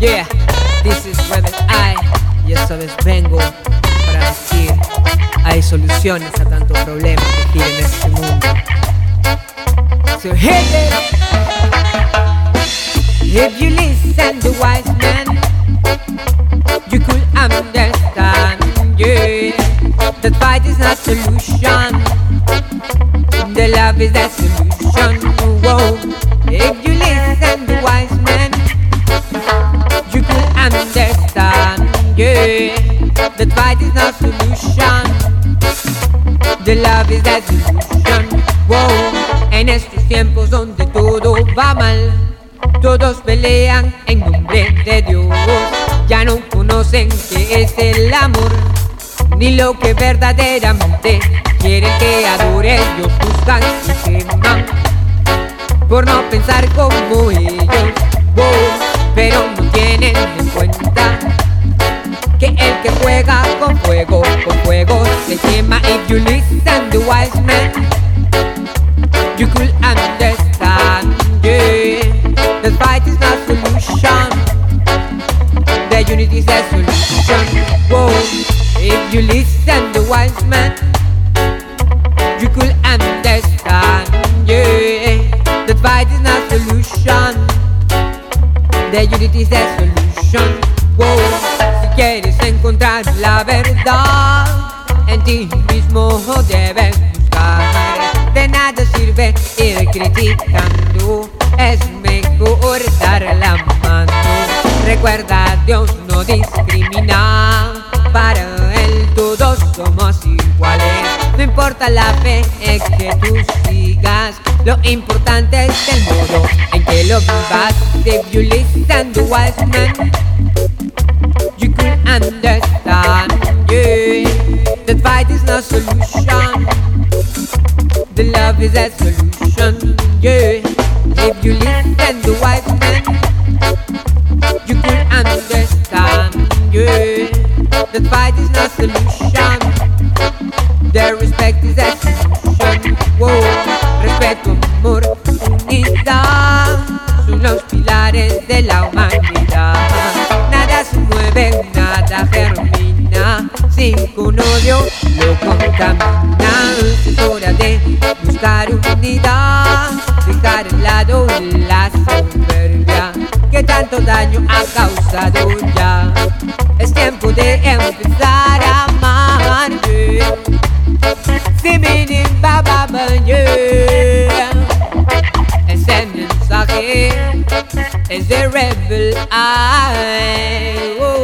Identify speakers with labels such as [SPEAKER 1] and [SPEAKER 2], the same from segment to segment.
[SPEAKER 1] Yeah, this is Rebel I. Ya sabes, vengo para decir: hay soluciones a tantos problemas que giran en este mundo. So hit it. If you listen to wise men, you could understand. Yeah, that fight is not solution. The love is the solution. Yeah, that fight is not solution. The love is the solution. Whoa. En estos tiempos donde todo va mal, todos pelean en nombre de Dios. Ya no conocen qué es el amor, ni lo que verdaderamente quieren que adore. Ellos buscan y queman por no pensar como ellos. Fuego, se quema. If you listen to wise men, you could understand. Yeah, the fight is not solution. The unity is the solution. Whoa, if you listen to wise men, you could understand. Yeah, the fight is not solution. The unity is the solution. Whoa, si quieres encontrar la verdad, en ti mismo debes buscar. De nada sirve ir criticando, es mejor dar la mano. Recuerda, Dios no discrimina, para Él todos somos iguales. No importa la fe es que tú sigas, lo importante es el modo en que lo vivas. If you listen to wise men, you could understand, solution. The love is a solution, yeah. If you listen to wise men, you could understand, yeah. That fight is no solution. The respect is a solution, whoa. Respeto, amor, unidad son los pilares de la humanidad. Nada se mueve, nada germina, sin con odio Es hora de buscar unidad, dejar al lado la soberbia que tanto daño ha causado ya. Es tiempo de empezar a amar. yeah. Siminin baba. Ese mensaje es de. Oh.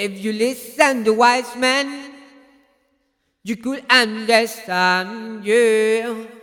[SPEAKER 1] If you listen to wise men, you could understand, yeah.